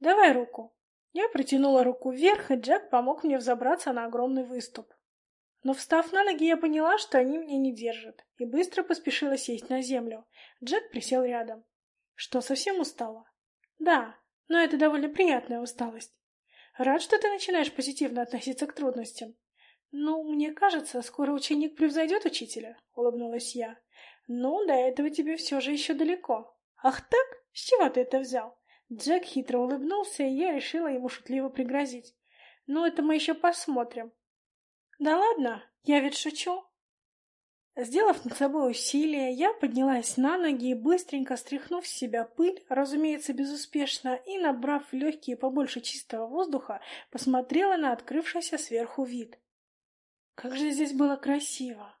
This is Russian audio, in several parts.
Давай руку. Я протянула руку вверх, и Джек помог мне взобраться на огромный выступ. Но встав на ноги, я поняла, что они меня не держат, и быстро поспешила сесть на землю. Джек присел рядом. Что, совсем устала? Да, но это довольно приятная усталость. Рад, что ты начинаешь позитивно относиться к трудностям. Ну, мне кажется, скоро ученик превзойдет учителя, улыбнулась я. Ну, до этого тебе все же еще далеко. Ах так? С чего ты это взял? Джек хитро улыбнулся, и я решила ему шутливо пригрозить. Ну, это мы еще посмотрим. Да ладно, я ведь шучу. Сделав над собой усилие, я поднялась на ноги и, быстренько стряхнув с себя пыль, разумеется, безуспешно, и, набрав в легкие побольше чистого воздуха, посмотрела на открывшийся сверху вид. Как же здесь было красиво!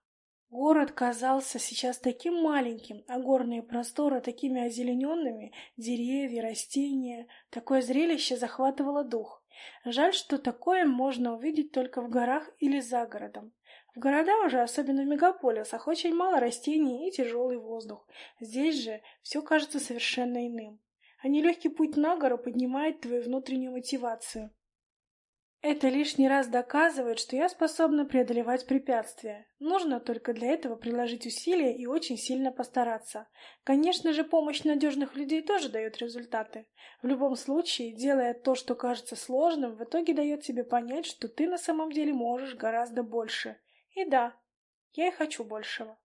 Город казался сейчас таким маленьким, а горные просторы такими озелененными, деревья, растения. Такое зрелище захватывало дух. Жаль, что такое можно увидеть только в горах или за городом. В городах же, особенно в мегаполисах, очень мало растений и тяжелый воздух. Здесь же все кажется совершенно иным. А нелегкий путь на гору поднимает твою внутреннюю мотивацию. Это лишний раз доказывает, что я способна преодолевать препятствия. Нужно только для этого приложить усилия и очень сильно постараться. Конечно же, помощь надежных людей тоже дает результаты. В любом случае, делая то, что кажется сложным, в итоге дает тебе понять, что ты на самом деле можешь гораздо больше. И да, я и хочу большего.